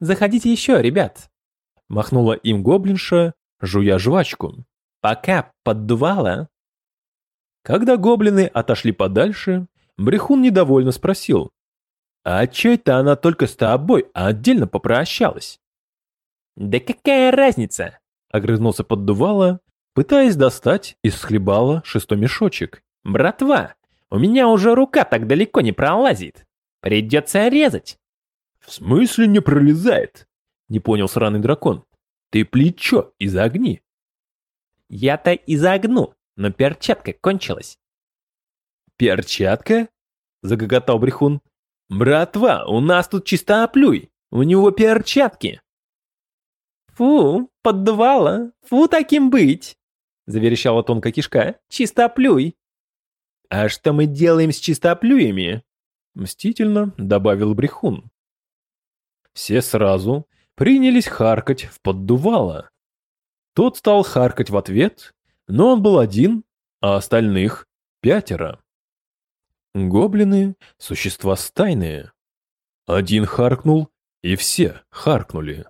Заходите еще, ребят!» Махнула им гоблинша, жуя жвачку. «Пока поддувало!» Когда гоблины отошли подальше, Брехун недовольно спросил. «А че это она только с тобой, а отдельно попрощалась?» «Да какая разница?» — огрызнулся поддувало, пытаясь достать из хлебала шестой мешочек. «Братва, у меня уже рука так далеко не пролазит. Придется резать». «В смысле не пролезает?» — не понял сраный дракон. «Ты плечо изогни». «Я-то изогну, но перчатка кончилась». «Перчатка?» — загоготал Брехун. «Братва, у нас тут чистоплюй, у него перчатки». «Фу, поддувало, фу таким быть!» — заверещала тонкая кишка. «Чистоплюй!» «А что мы делаем с чистоплюями?» — мстительно добавил Брехун. Все сразу принялись харкать в поддувало. Тот стал харкать в ответ, но он был один, а остальных пятеро. Гоблины — существа стайные. Один харкнул, и все харкнули.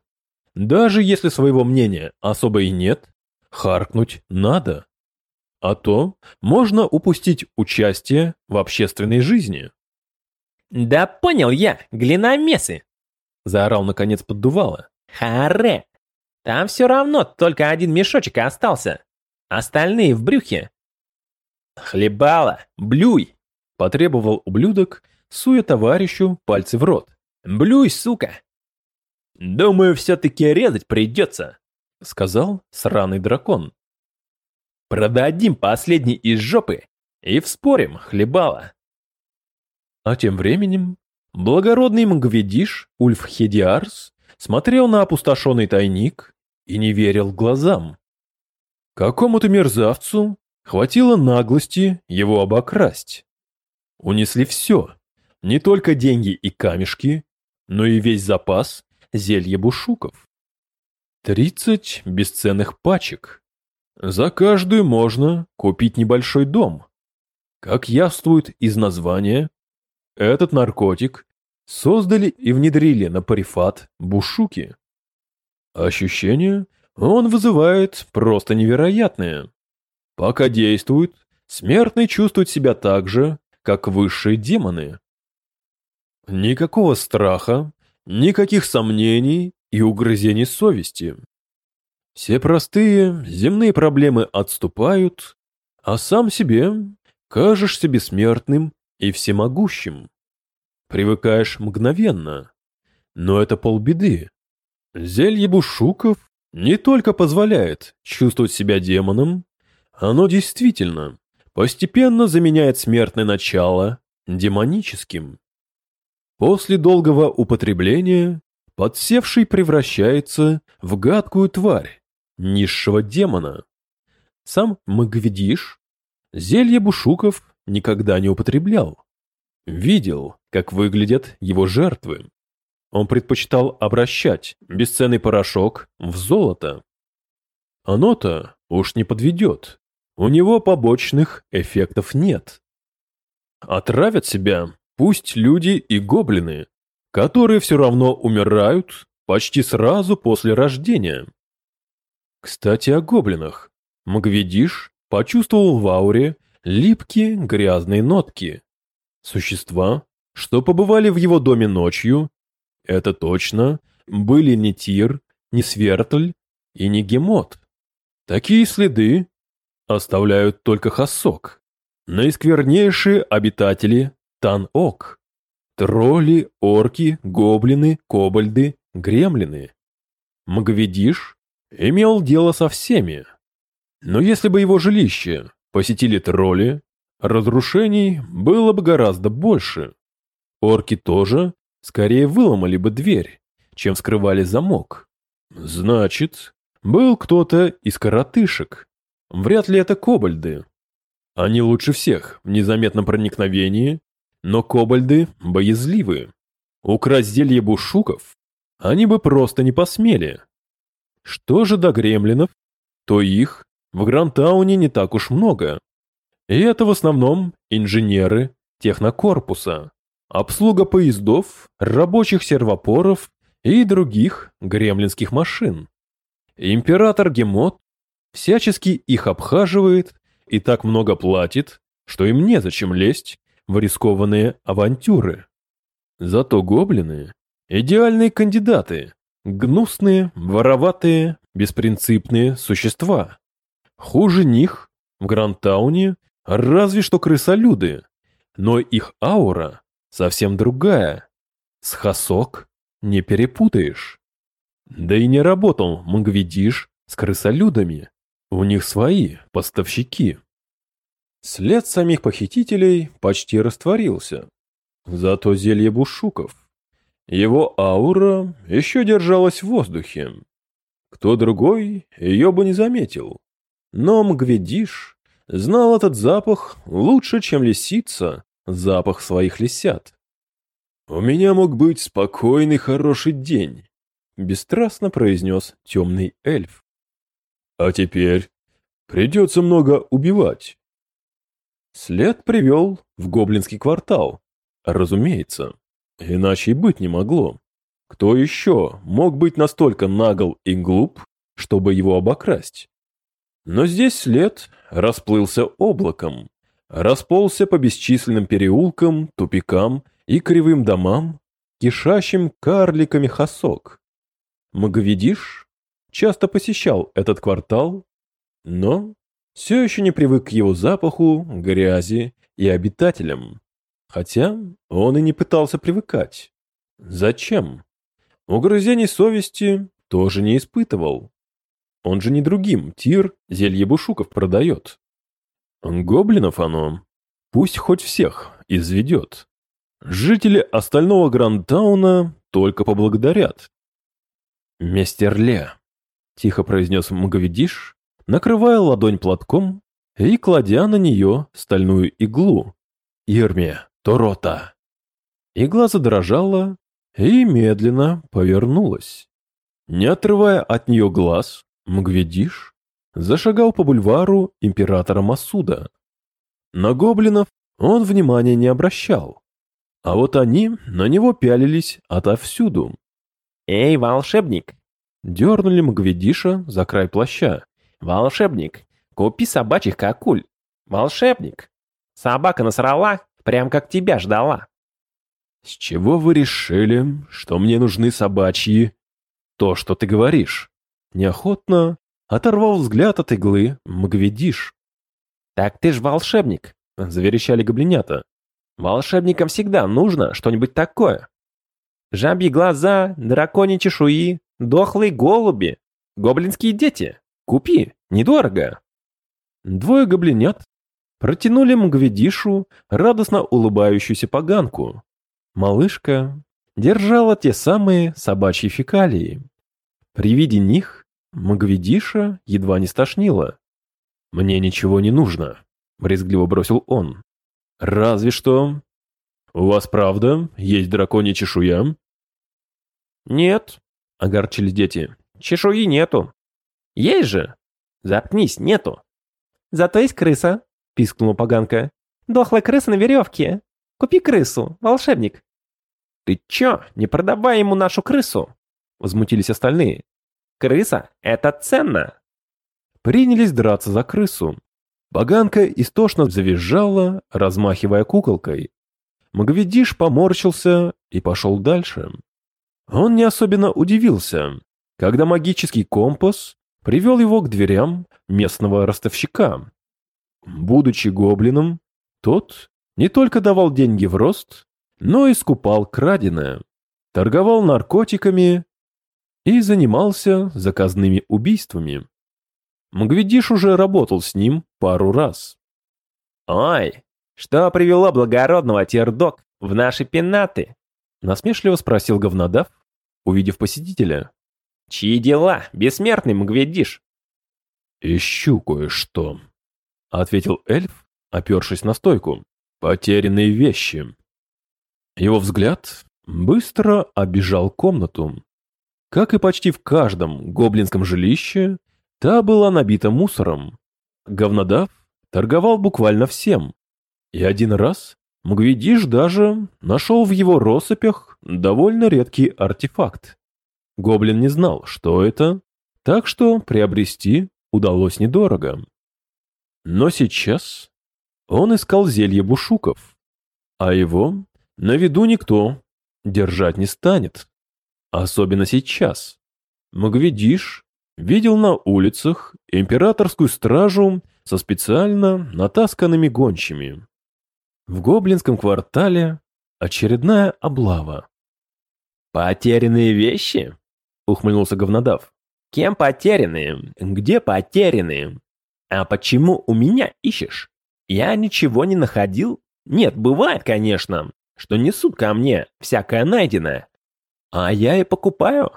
Даже если своего мнения особо и нет, харкнуть надо. А то можно упустить участие в общественной жизни. «Да понял я, глиномесы!» Заорал наконец поддувало. «Харе! Там все равно только один мешочек остался. Остальные в брюхе». «Хлебало! Блюй!» Потребовал ублюдок, суя товарищу пальцы в рот. «Блюй, сука!» «Думаю, все-таки резать придется», — сказал сраный дракон. «Продадим последний из жопы и вспорим хлебало». А тем временем благородный Мгведиш Ульф Хедиарс смотрел на опустошенный тайник и не верил глазам. Какому-то мерзавцу хватило наглости его обокрасть. Унесли все, не только деньги и камешки, но и весь запас зелье бушуков. Тридцать бесценных пачек. За каждую можно купить небольшой дом. Как явствует из названия, этот наркотик создали и внедрили на парифат бушуки. Ощущения он вызывает просто невероятные. Пока действует, смертный чувствует себя так же, как высшие демоны. Никакого страха, Никаких сомнений и угрызений совести. Все простые земные проблемы отступают, а сам себе кажешься бессмертным и всемогущим. Привыкаешь мгновенно, но это полбеды. Зелье бушуков не только позволяет чувствовать себя демоном, оно действительно постепенно заменяет смертное начало демоническим. После долгого употребления подсевший превращается в гадкую тварь, низшего демона. Сам Магведиш зелье бушуков никогда не употреблял. Видел, как выглядят его жертвы. Он предпочитал обращать бесценный порошок в золото. Оно-то уж не подведет. У него побочных эффектов нет. Отравят себя Пусть люди и гоблины, которые все равно умирают почти сразу после рождения. Кстати, о гоблинах. Магведиш почувствовал в ауре липкие грязные нотки. Существа, что побывали в его доме ночью, это точно были не Тир, не Свертль и не Гемот. Такие следы оставляют только Хасок, наисквернейшие обитатели Тан-Ок. Тролли, орки, гоблины, кобальды, гремлины. Магведиш имел дело со всеми. Но если бы его жилище посетили тролли, разрушений было бы гораздо больше. Орки тоже скорее выломали бы дверь, чем вскрывали замок. Значит, был кто-то из коротышек. Вряд ли это кобальды. Они лучше всех в незаметном проникновении но кобальды боязливы. Украсть зелье бушуков они бы просто не посмели. Что же до гремлинов, то их в Грантауне не так уж много. И это в основном инженеры технокорпуса, обслуга поездов, рабочих сервопоров и других гремлинских машин. Император Гемот всячески их обхаживает и так много платит, что им незачем лезть в рискованные авантюры. Зато гоблины – идеальные кандидаты, гнусные, вороватые, беспринципные существа. Хуже них в Грантауне разве что крысолюды, но их аура совсем другая. С Хасок не перепутаешь. Да и не работал Мангвидиш с крысолюдами. У них свои поставщики. След самих похитителей почти растворился. Зато зелье бушуков. Его аура еще держалась в воздухе. Кто другой ее бы не заметил. Но Мгведиш знал этот запах лучше, чем лисица запах своих лисят. «У меня мог быть спокойный хороший день», — бесстрастно произнес темный эльф. «А теперь придется много убивать». След привел в гоблинский квартал. Разумеется, иначе и быть не могло. Кто еще мог быть настолько нагл и глуп, чтобы его обокрасть? Но здесь след расплылся облаком, расползся по бесчисленным переулкам, тупикам и кривым домам, кишащим карликами хасок. Маговидиш часто посещал этот квартал, но все еще не привык к его запаху, грязи и обитателям. Хотя он и не пытался привыкать. Зачем? Угрызений совести тоже не испытывал. Он же не другим тир зелье бушуков продает. Гоблинов оно пусть хоть всех изведет. Жители остального Грандтауна только поблагодарят. «Мистер Ле», — тихо произнес Маговидиш, накрывая ладонь платком и кладя на нее стальную иглу. «Ирме, Торота». Игла задрожала и медленно повернулась. Не отрывая от нее глаз, Мгведиш зашагал по бульвару императора Масуда. На гоблинов он внимания не обращал, а вот они на него пялились отовсюду. «Эй, волшебник!» Дернули Мгведиша за край плаща. «Волшебник, купи собачьих кокуль! Волшебник! Собака насрала, прям как тебя ждала!» «С чего вы решили, что мне нужны собачьи?» «То, что ты говоришь». Неохотно Оторвал взгляд от иглы, Мгведиш. «Так ты ж волшебник!» — заверещали гоблинята. «Волшебникам всегда нужно что-нибудь такое. Жабьи глаза, драконьи чешуи, дохлые голуби, гоблинские дети. Купи, недорого!» Двое гоблинят протянули Мгведишу радостно улыбающуюся поганку. Малышка держала те самые собачьи фекалии. При виде них Магведиша едва не стошнило. «Мне ничего не нужно», — брезгливо бросил он. «Разве что... У вас правда есть драконья чешуя?» «Нет», — огорчились дети. «Чешуи нету». «Есть же!» «Заткнись, нету». «Зато есть крыса», — пискнула поганка. «Дохлая крыса на веревке. Купи крысу, волшебник». «Ты чё, не продавай ему нашу крысу?» — возмутились остальные. Крыса — это ценно!» Принялись драться за крысу. Баганка истошно завизжала, размахивая куколкой. Магведиш поморщился и пошел дальше. Он не особенно удивился, когда магический компас привел его к дверям местного ростовщика. Будучи гоблином, тот не только давал деньги в рост, но и скупал краденое, торговал наркотиками и занимался заказными убийствами. Мгведиш уже работал с ним пару раз. «Ой, что привело благородного Тердок в наши пенаты?» Насмешливо спросил говнодав, увидев посетителя. «Чьи дела, бессмертный Мгведиш?» «Ищу кое-что», — ответил эльф, опершись на стойку. «Потерянные вещи». Его взгляд быстро обижал комнату. Как и почти в каждом гоблинском жилище, та была набита мусором. Говнодав торговал буквально всем. И один раз Мгвидиш даже нашел в его россыпях довольно редкий артефакт. Гоблин не знал, что это, так что приобрести удалось недорого. Но сейчас он искал зелье бушуков, а его на виду никто держать не станет. Особенно сейчас. Магведиш видел на улицах императорскую стражу со специально натасканными гончими. В гоблинском квартале очередная облава. «Потерянные вещи?» — ухмыльнулся говнодав. «Кем потерянные? Где потерянные? А почему у меня ищешь? Я ничего не находил? Нет, бывает, конечно, что несут ко мне всякое найденное. А я и покупаю.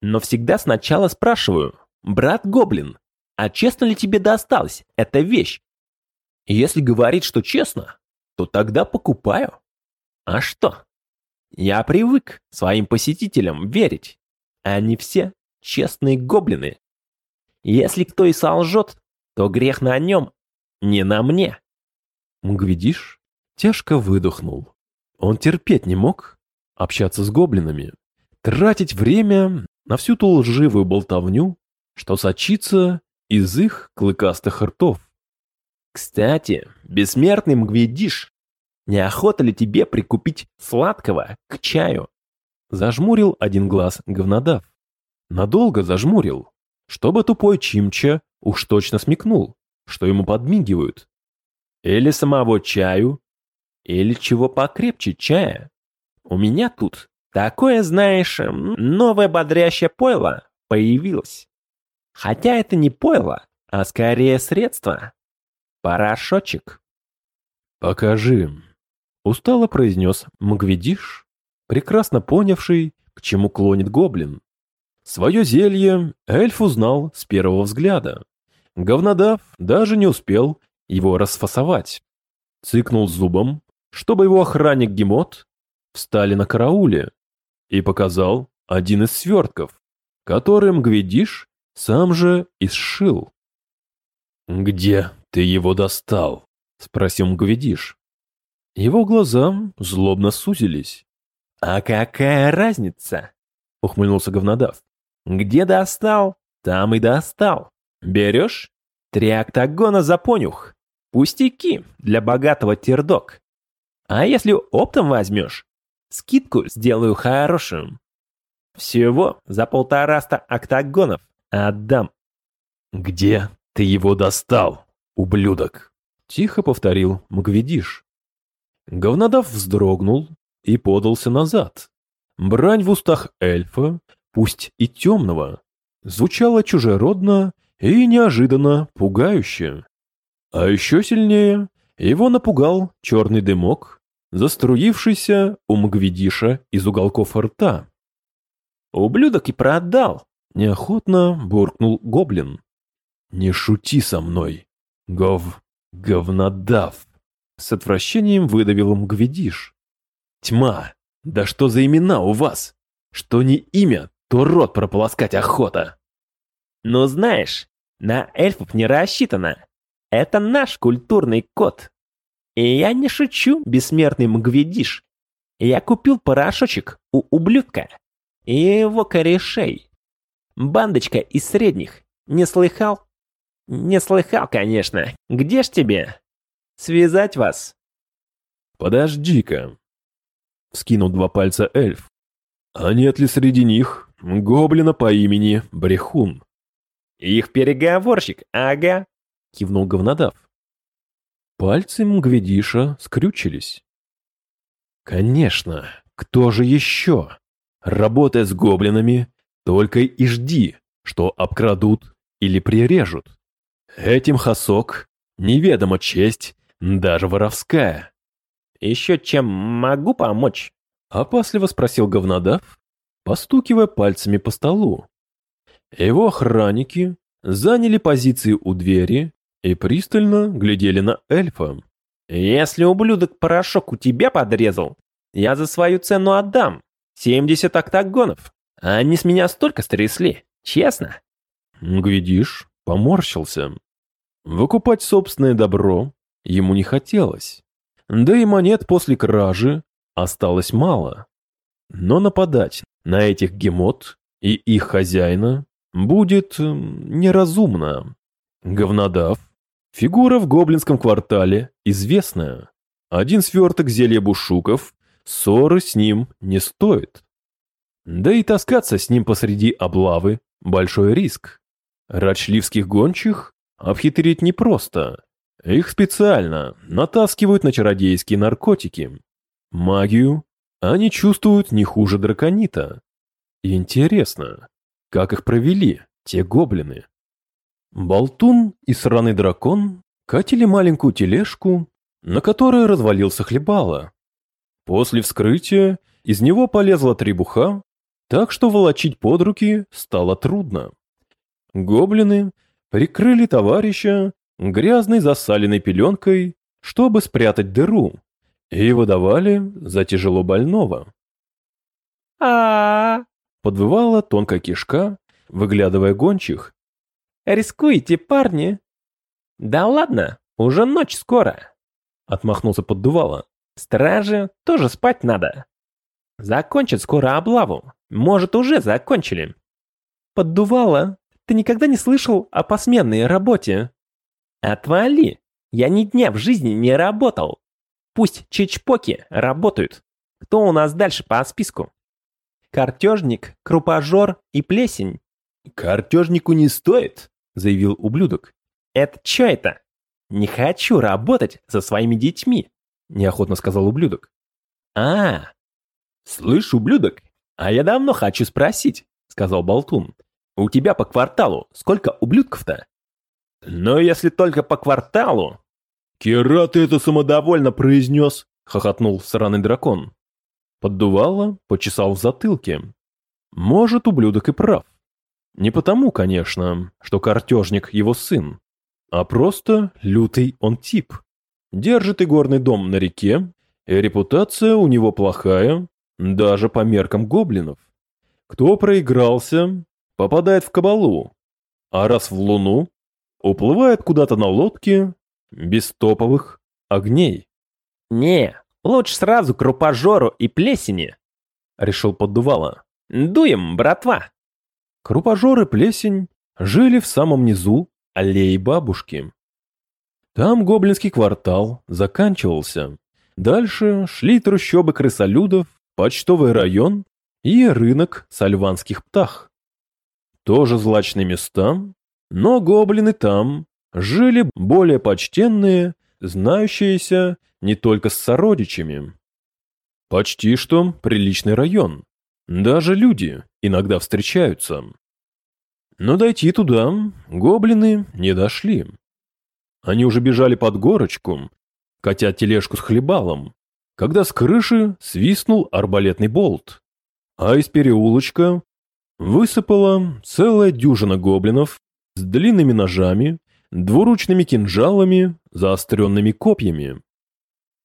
Но всегда сначала спрашиваю, брат Гоблин, а честно ли тебе досталась эта вещь? Если говорит, что честно, то тогда покупаю. А что? Я привык своим посетителям верить. Они все честные гоблины. Если кто и солжет, то грех на нем, не на мне. Мгвидиш тяжко выдохнул. Он терпеть не мог общаться с гоблинами, тратить время на всю ту лживую болтовню, что сочится из их клыкастых ртов. Кстати, бессмертный Мгвидиш, неохота ли тебе прикупить сладкого к чаю? Зажмурил один глаз говнодав. Надолго зажмурил, чтобы тупой Чимча уж точно смекнул, что ему подмигивают. Или самого чаю, или чего покрепче чая. У меня тут такое, знаешь, новое бодрящее пойло появилось. Хотя это не пойло, а скорее средство. Порошочек. «Покажи», — устало произнес Мгведиш, прекрасно понявший, к чему клонит гоблин. Свое зелье эльф узнал с первого взгляда. Говнодав даже не успел его расфасовать. Цыкнул зубом, чтобы его охранник Гемот встали на карауле и показал один из свертков, которым Гвидиш сам же и сшил. «Где ты его достал?» — спросил Гвидиш. Его глаза злобно сузились. «А какая разница?» — ухмыльнулся говнодав. Где достал, там и достал. Берешь? Три октагона за понюх. Пустяки для богатого тердок. А если оптом возьмешь, скидку сделаю хорошим. Всего за полтораста октагонов отдам. Где ты его достал, ублюдок? Тихо повторил Мгведиш. Говнодав вздрогнул и подался назад. Брань в устах эльфа пусть и темного, звучало чужеродно и неожиданно пугающе. А еще сильнее его напугал черный дымок, заструившийся у Мгвидиша из уголков рта. «Ублюдок и продал!» — неохотно буркнул гоблин. «Не шути со мной, гов... говнодав!» С отвращением выдавил Мгвидиш. «Тьма! Да что за имена у вас? Что не имя, то рот прополоскать охота. Ну знаешь, на эльфов не рассчитано. Это наш культурный код. И я не шучу, бессмертный мгведиш. Я купил порошочек у ублюдка и его корешей. Бандочка из средних. Не слыхал? Не слыхал, конечно. Где ж тебе? Связать вас? Подожди-ка. Скинул два пальца эльф. А нет ли среди них гоблина по имени Брехун. «Их переговорщик, ага», — кивнул говнодав. Пальцы Мгведиша скрючились. «Конечно, кто же еще? Работая с гоблинами, только и жди, что обкрадут или прирежут. Этим хасок неведома честь, даже воровская». «Еще чем могу помочь?» — опасливо спросил говнодав, постукивая пальцами по столу. Его охранники заняли позиции у двери и пристально глядели на эльфа. «Если ублюдок порошок у тебя подрезал, я за свою цену отдам. 70 октагонов. Они с меня столько стрясли, честно». Гвидиш поморщился. Выкупать собственное добро ему не хотелось. Да и монет после кражи осталось мало. Но нападать на этих гемот и их хозяина будет неразумно. Говнодав – фигура в гоблинском квартале известная. Один сверток зелья бушуков, ссоры с ним не стоит. Да и таскаться с ним посреди облавы – большой риск. Рачливских гончих обхитрить непросто. Их специально натаскивают на чародейские наркотики. Магию они чувствуют не хуже драконита. Интересно, как их провели те гоблины? Болтун и сраный дракон катили маленькую тележку, на которой развалился хлебало. После вскрытия из него полезла требуха, так что волочить под руки стало трудно. Гоблины прикрыли товарища грязной засаленной пеленкой, чтобы спрятать дыру, и выдавали за тяжело больного. а подвывала тонкая кишка, выглядывая гончих. «Рискуете, парни?» «Да ладно, уже ночь скоро», — отмахнулся поддувало. «Стражи тоже спать надо. Закончат скоро облаву. Может, уже закончили». «Поддувало, ты никогда не слышал о посменной работе?» «Отвали! Я ни дня в жизни не работал. Пусть чечпоки работают. Кто у нас дальше по списку?» «Картежник, крупожор и плесень». «Картежнику не стоит», — заявил ублюдок. «Это что это?» «Не хочу работать со своими детьми», — неохотно сказал ублюдок. «А, слышь, ублюдок, а я давно хочу спросить», — сказал Болтун. «У тебя по кварталу сколько ублюдков-то?» «Но если только по кварталу...» «Кера ты это самодовольно произнес», — хохотнул сраный дракон. Поддувало, почесал в затылке. Может, ублюдок и прав. Не потому, конечно, что картежник его сын, а просто лютый он тип. Держит игорный дом на реке, и репутация у него плохая, даже по меркам гоблинов. Кто проигрался, попадает в кабалу, а раз в луну, уплывает куда-то на лодке без топовых огней. «Не, лучше сразу крупожору и плесени», — решил поддувало. «Дуем, братва!» Крупожор и плесень жили в самом низу аллеи бабушки. Там гоблинский квартал заканчивался. Дальше шли трущобы крысолюдов, почтовый район и рынок сальванских птах. Тоже злачные места, но гоблины там жили более почтенные, знающиеся не только с сородичами. Почти что приличный район. Даже люди иногда встречаются. Но дойти туда гоблины не дошли. Они уже бежали под горочку, катя тележку с хлебалом, когда с крыши свистнул арбалетный болт, а из переулочка высыпала целая дюжина гоблинов с длинными ножами, двуручными кинжалами, заостренными копьями.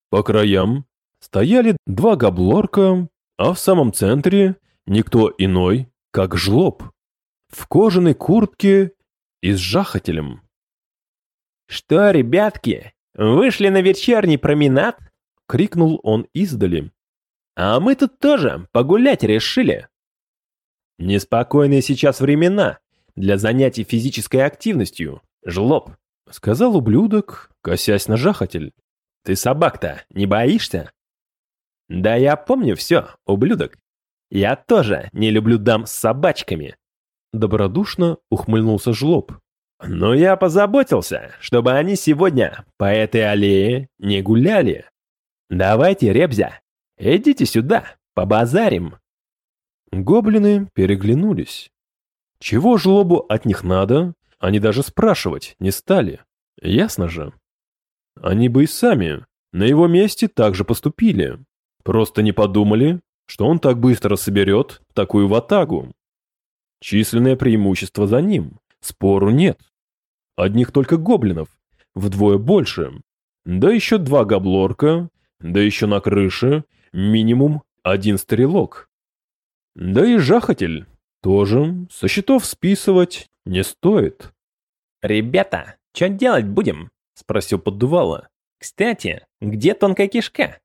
По краям стояли два габлорка, а в самом центре никто иной, как жлоб, в кожаной куртке и с жахателем. «Что, ребятки, вышли на вечерний променад?» — крикнул он издали. «А мы тут тоже погулять решили». «Неспокойные сейчас времена для занятий физической активностью, жлоб», — сказал ублюдок, косясь на жахатель. «Ты собак-то не боишься?» «Да я помню все, ублюдок. Я тоже не люблю дам с собачками». Добродушно ухмыльнулся жлоб. «Но я позаботился, чтобы они сегодня по этой аллее не гуляли. Давайте, Ребзя, идите сюда, побазарим». Гоблины переглянулись. Чего жлобу от них надо, они даже спрашивать не стали. Ясно же. Они бы и сами на его месте так же поступили. Просто не подумали, что он так быстро соберет такую ватагу. Численное преимущество за ним, спору нет. Одних только гоблинов, вдвое больше. Да еще два габлорка, да еще на крыше минимум один стрелок. Да и жахатель тоже со счетов списывать не стоит. «Ребята, что делать будем?» — спросил поддувало. «Кстати, где тонкая кишка?»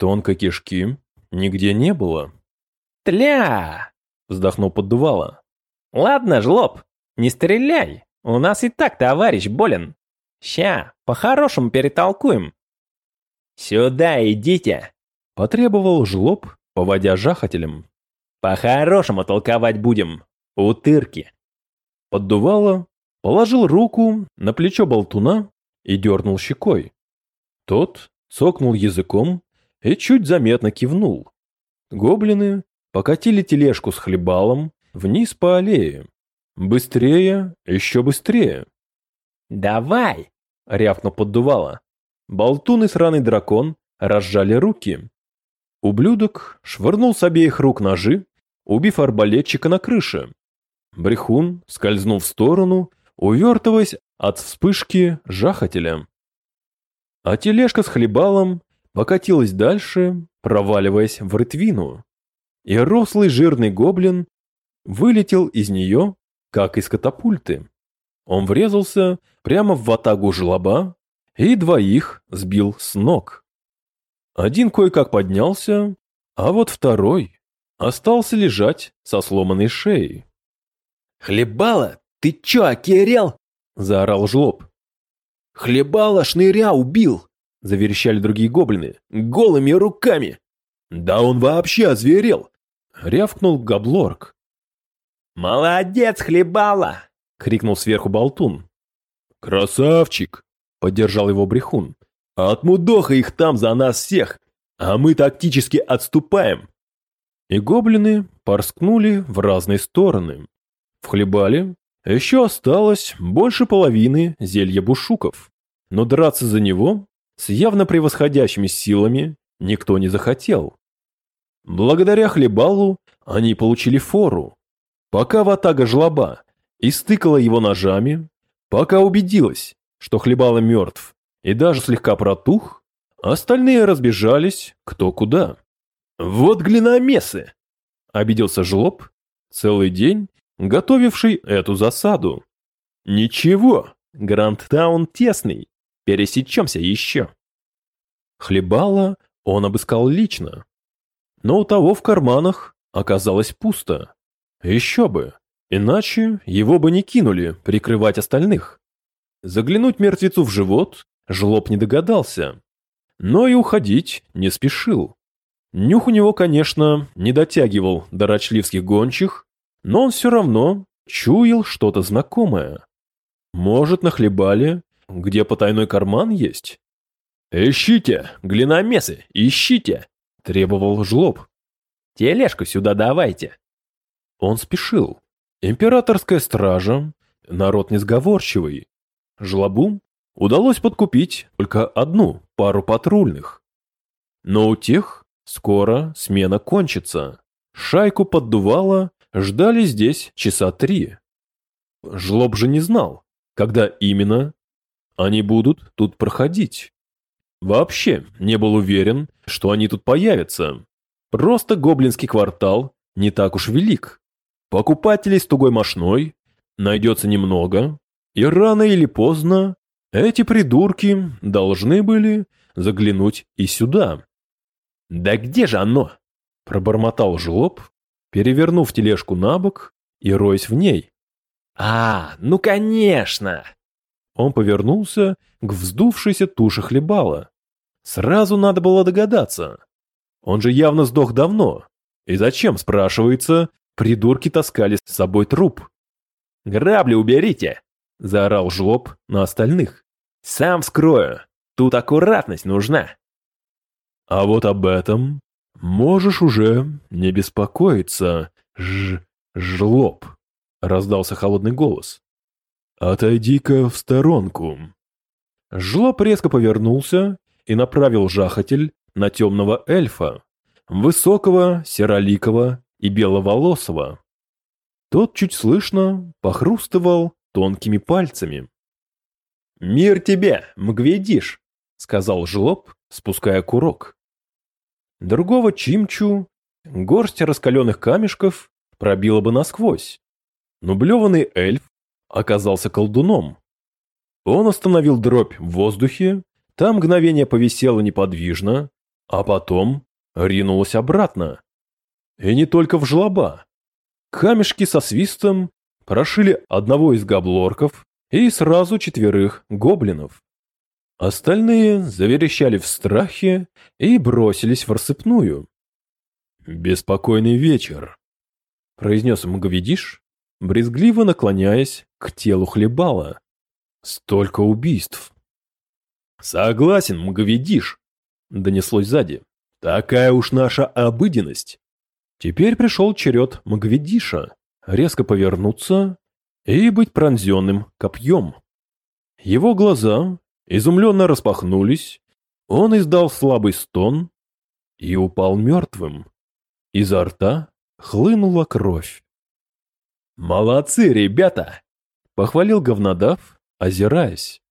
Тонкой кишки нигде не было. «Тля!» — вздохнул поддувало. Ладно, жлоб, не стреляй, у нас и так товарищ болен. Ща, по-хорошему перетолкуем. Сюда идите, потребовал жлоб, поводя жахателем. По-хорошему толковать будем, утырки. Поддувало, положил руку на плечо болтуна и дернул щекой. Тот цокнул языком и чуть заметно кивнул. Гоблины покатили тележку с хлебалом вниз по аллее. Быстрее, еще быстрее. «Давай!» — рявкнул поддувало. Болтун и сраный дракон разжали руки. Ублюдок швырнул с обеих рук ножи, убив арбалетчика на крыше. Брехун скользнул в сторону, увертываясь от вспышки жахателя. А тележка с хлебалом покатилась дальше, проваливаясь в рытвину. И рослый жирный гоблин вылетел из нее, как из катапульты. Он врезался прямо в ватагу жлоба и двоих сбил с ног. Один кое-как поднялся, а вот второй остался лежать со сломанной шеей. «Хлебала, ты чё, окерел?» – заорал жлоб. «Хлебала шныря убил!» – заверещали другие гоблины. «Голыми руками!» «Да он вообще озверел!» – рявкнул Габлорг. «Молодец, хлебала!» – крикнул сверху болтун. «Красавчик!» – поддержал его брехун. «Отмудоха их там за нас всех, а мы тактически отступаем!» И гоблины порскнули в разные стороны. В хлебале еще осталось больше половины зелья бушуков, но драться за него с явно превосходящими силами никто не захотел. Благодаря хлебалу они получили фору. Пока ватага жлоба истыкала его ножами, пока убедилась, что хлебало мертв и даже слегка протух, остальные разбежались кто куда. «Вот глиномесы!» – обиделся жлоб, целый день готовивший эту засаду. «Ничего, Грандтаун тесный, пересечемся еще». Хлебала он обыскал лично, но у того в карманах оказалось пусто. Еще бы, иначе его бы не кинули прикрывать остальных. Заглянуть мертвецу в живот жлоб не догадался, но и уходить не спешил. Нюх у него, конечно, не дотягивал до рачливских гончих, но он все равно чуял что-то знакомое. Может, нахлебали, где потайной карман есть? «Ищите, глиномесы, ищите!» – требовал жлоб. «Тележку сюда давайте!» Он спешил. Императорская стража – народ несговорчивый. Жлобу удалось подкупить только одну пару патрульных. Но у тех скоро смена кончится. Шайку поддувало ждали здесь часа три. Жлоб же не знал, когда именно они будут тут проходить. Вообще не был уверен, что они тут появятся. Просто гоблинский квартал не так уж велик. Покупателей с тугой мошной найдется немного, и рано или поздно эти придурки должны были заглянуть и сюда. «Да где же оно?» – пробормотал жлоб, перевернув тележку на бок и роясь в ней. «А, ну конечно!» Он повернулся к вздувшейся туше хлебала. Сразу надо было догадаться. Он же явно сдох давно. И зачем, спрашивается, придурки таскали с собой труп? «Грабли уберите!» – заорал жлоб на остальных. «Сам вскрою. Тут аккуратность нужна». А вот об этом «Можешь уже не беспокоиться, ж... жлоб», — раздался холодный голос. «Отойди-ка в сторонку». Жлоб резко повернулся и направил жахатель на темного эльфа, высокого, сероликого и беловолосого. Тот чуть слышно похрустывал тонкими пальцами. «Мир тебе, Мгведиш!» — сказал жлоб, спуская курок. Другого чимчу горсть раскаленных камешков пробила бы насквозь. Но блеванный эльф оказался колдуном. Он остановил дробь в воздухе, там мгновение повисело неподвижно, а потом ринулось обратно. И не только в жлоба. Камешки со свистом прошили одного из гоблорков и сразу четверых гоблинов. Остальные заверещали в страхе и бросились в рассыпную. «Беспокойный вечер», — произнес Мгвидиш, брезгливо наклоняясь к телу хлебала. «Столько убийств!» «Согласен, Мгвидиш», — донеслось сзади. «Такая уж наша обыденность». Теперь пришел черед Мгвидиша резко повернуться и быть пронзенным копьем. Его глаза изумленно распахнулись, он издал слабый стон и упал мертвым. Изо рта хлынула кровь. «Молодцы, ребята!» — похвалил говнодав, озираясь.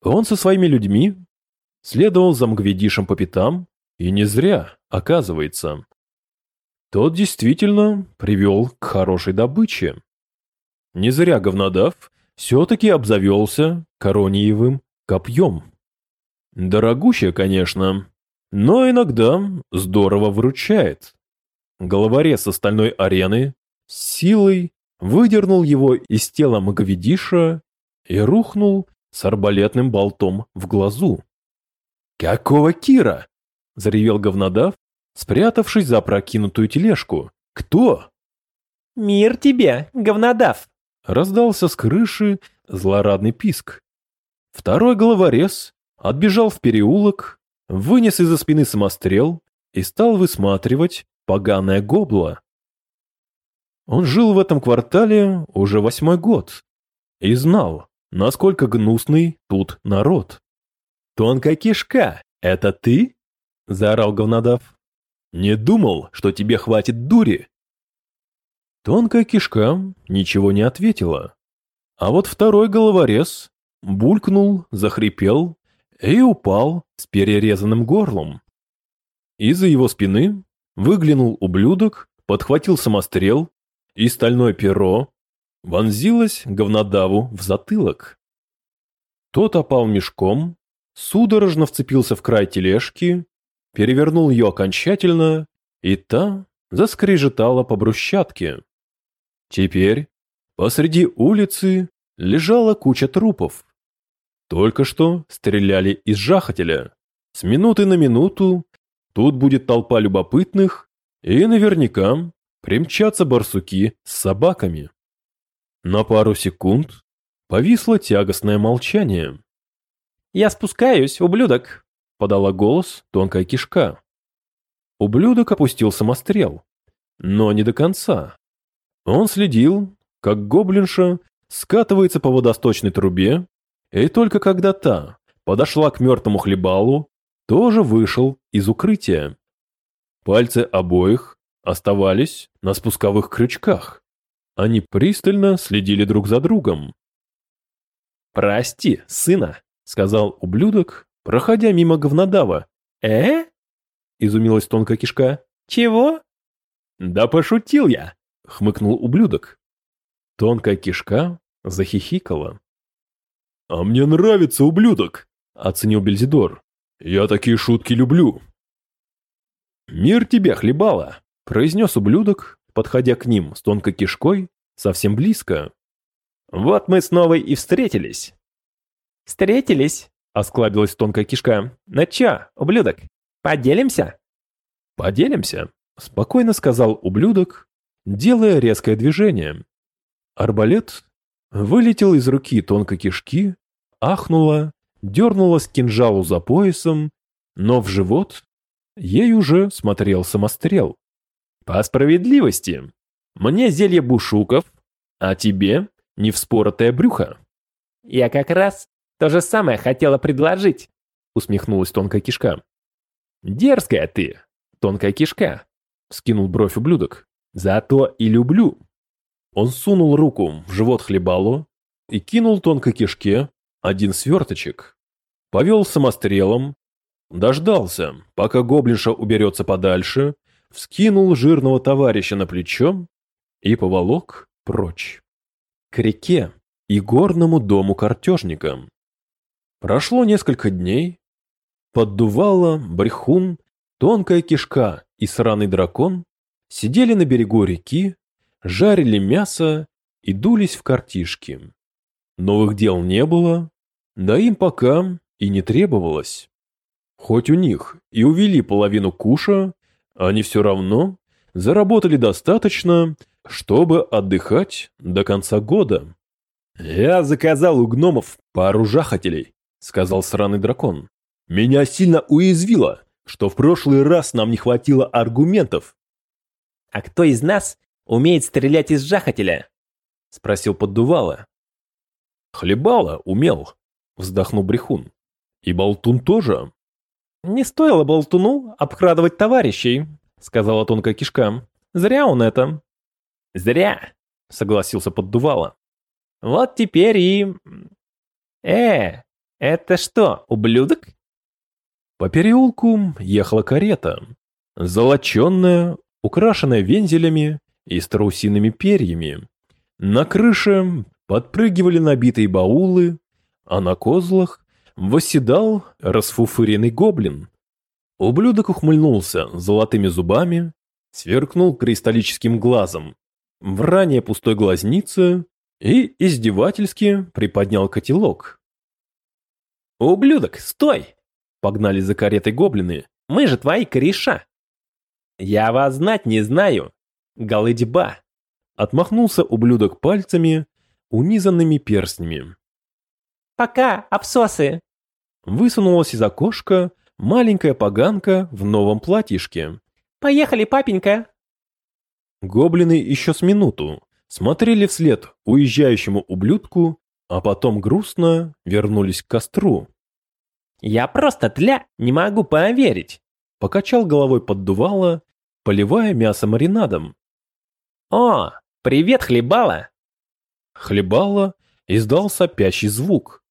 Он со своими людьми следовал за Мгведишем по пятам, и не зря, оказывается. Тот действительно привел к хорошей добыче. Не зря говнодав все-таки обзавелся корониевым копьем. Дорогущее, конечно, но иногда здорово выручает. Головорез остальной арены силой выдернул его из тела Маговидиша и рухнул с арбалетным болтом в глазу. «Какого Кира?» — заревел говнодав, спрятавшись за опрокинутую тележку. «Кто?» «Мир тебе, говнодав!» — раздался с крыши злорадный писк. Второй головорез отбежал в переулок, вынес из-за спины самострел и стал высматривать поганое гобло. Он жил в этом квартале уже восьмой год и знал, насколько гнусный тут народ. «Тонкая кишка, это ты?» – заорал говнодав. «Не думал, что тебе хватит дури». Тонкая кишка ничего не ответила. А вот второй головорез булькнул, захрипел и упал с перерезанным горлом. Из-за его спины Выглянул ублюдок, подхватил самострел, и стальное перо вонзилось говнодаву в затылок. Тот опал мешком, судорожно вцепился в край тележки, перевернул ее окончательно, и та заскрежетала по брусчатке. Теперь посреди улицы лежала куча трупов. Только что стреляли из жахателя. С минуты на минуту Тут будет толпа любопытных, и наверняка примчатся барсуки с собаками. На пару секунд повисло тягостное молчание. «Я спускаюсь, ублюдок!» — подала голос тонкая кишка. Ублюдок опустил самострел, но не до конца. Он следил, как гоблинша скатывается по водосточной трубе, и только когда та подошла к мертвому хлебалу, тоже вышел из укрытия. Пальцы обоих оставались на спусковых крючках. Они пристально следили друг за другом. «Прости, сына», — сказал ублюдок, проходя мимо говнодава. «Э?» — изумилась тонкая кишка. «Чего?» «Да пошутил я», — хмыкнул ублюдок. Тонкая кишка захихикала. «А мне нравится ублюдок», — оценил Бельзидор. Я такие шутки люблю. Мир тебе, хлебала, произнес ублюдок, подходя к ним с тонкой кишкой совсем близко. Вот мы снова и встретились. Встретились? Осклабилась тонкая кишка. Ну чё, ублюдок, поделимся? Поделимся, спокойно сказал ублюдок, делая резкое движение. Арбалет вылетел из руки тонкой кишки, ахнула дернулась к кинжалу за поясом, но в живот ей уже смотрел самострел. По справедливости, мне зелье бушуков, а тебе не вспоротое брюхо. Я как раз то же самое хотела предложить, усмехнулась тонкая кишка. Дерзкая ты, тонкая кишка, скинул бровь ублюдок. Зато и люблю. Он сунул руку в живот хлебалу и кинул тонкой кишке один сверточек. Повел самострелом, дождался, пока гоблинша уберется подальше, вскинул жирного товарища на плечо и поволок прочь. К реке и горному дому картежника. Прошло несколько дней. Поддувало, брехун, тонкая кишка и сраный дракон сидели на берегу реки, жарили мясо и дулись в картишки. Новых дел не было, да им пока и не требовалось. Хоть у них и увели половину куша, они все равно заработали достаточно, чтобы отдыхать до конца года. «Я заказал у гномов пару жахателей», — сказал сраный дракон. «Меня сильно уязвило, что в прошлый раз нам не хватило аргументов». «А кто из нас умеет стрелять из жахателя?» — спросил поддувало. «Хлебало умел», — вздохнул Брехун. «И Болтун тоже». «Не стоило Болтуну обкрадывать товарищей», — сказала тонкая кишка. «Зря он это». «Зря», — согласился поддувало. Вот теперь и... Э, это что, ублюдок? По переулку ехала карета, золоченная, украшенная вензелями и страусиными перьями. На крыше подпрыгивали набитые баулы, а на козлах восседал расфуфыренный гоблин. Ублюдок ухмыльнулся золотыми зубами, сверкнул кристаллическим глазом. В ранее пустой глазнице и издевательски приподнял котелок. «Ублюдок, стой!» — погнали за каретой гоблины. «Мы же твои кореша!» «Я вас знать не знаю, голыдьба!» Отмахнулся ублюдок пальцами, унизанными перстнями. «Пока, абсосы!» Высунулась из окошка маленькая поганка в новом платьишке. «Поехали, папенька!» Гоблины еще с минуту смотрели вслед уезжающему ублюдку, а потом грустно вернулись к костру. «Я просто тля не могу поверить», — покачал головой поддувало, поливая мясо маринадом. «О, привет, хлебала!» Хлебала издал сопящий звук.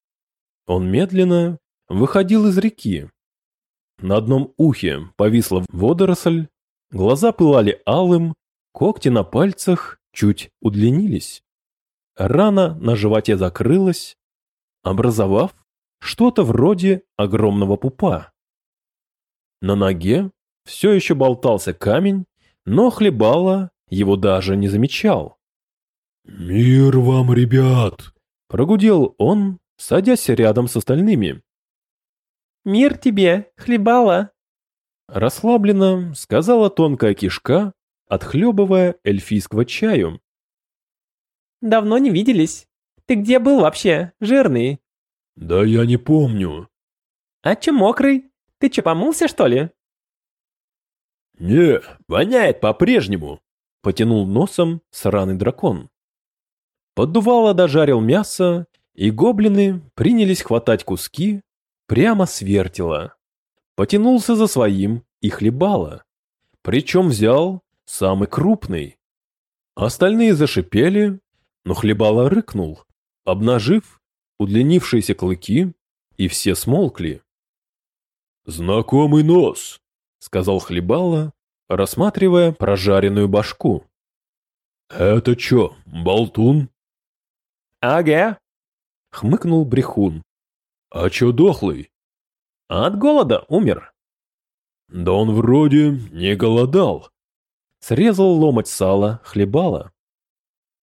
Он медленно выходил из реки. На одном ухе повисла водоросль, глаза пылали алым, когти на пальцах чуть удлинились. Рана на животе закрылась, образовав что-то вроде огромного пупа. На ноге все еще болтался камень, но хлебало его даже не замечал. «Мир вам, ребят!» – прогудел он, садясь рядом с остальными. «Мир тебе, хлебало!» Расслабленно сказала тонкая кишка, отхлебывая эльфийского чаю. «Давно не виделись. Ты где был вообще, жирный?» «Да я не помню». «А че мокрый? Ты че, помылся, что ли?» «Не, воняет по-прежнему», — потянул носом сраный дракон. Поддувало дожарил мясо, и гоблины принялись хватать куски прямо с вертела. Потянулся за своим и хлебало. Причем взял самый крупный. Остальные зашипели, но хлебало рыкнул, обнажив удлинившиеся клыки, и все смолкли. «Знакомый нос», — сказал хлебало, рассматривая прожаренную башку. «Это чё, болтун?» «Ага», — хмыкнул брехун. «А чё дохлый?» «От голода умер». «Да он вроде не голодал», срезал ломоть сала, хлебала.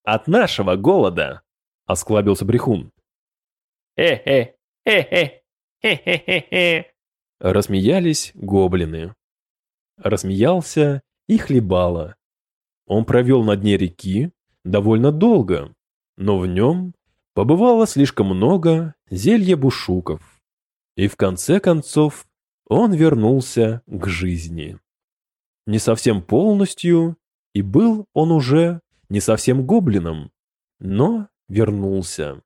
«От нашего голода!» — осклабился Брехун. «Э-э, э-э, э-э-э-э!» Рассмеялись гоблины. Рассмеялся и хлебала. Он провел на дне реки довольно долго, но в нем побывало слишком много зелья бушуков. И в конце концов он вернулся к жизни не совсем полностью, и был он уже не совсем гоблином, но вернулся.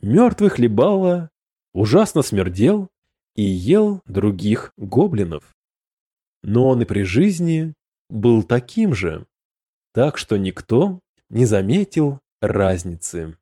Мертвый хлебало ужасно смердел и ел других гоблинов. Но он и при жизни был таким же, так что никто не заметил разницы.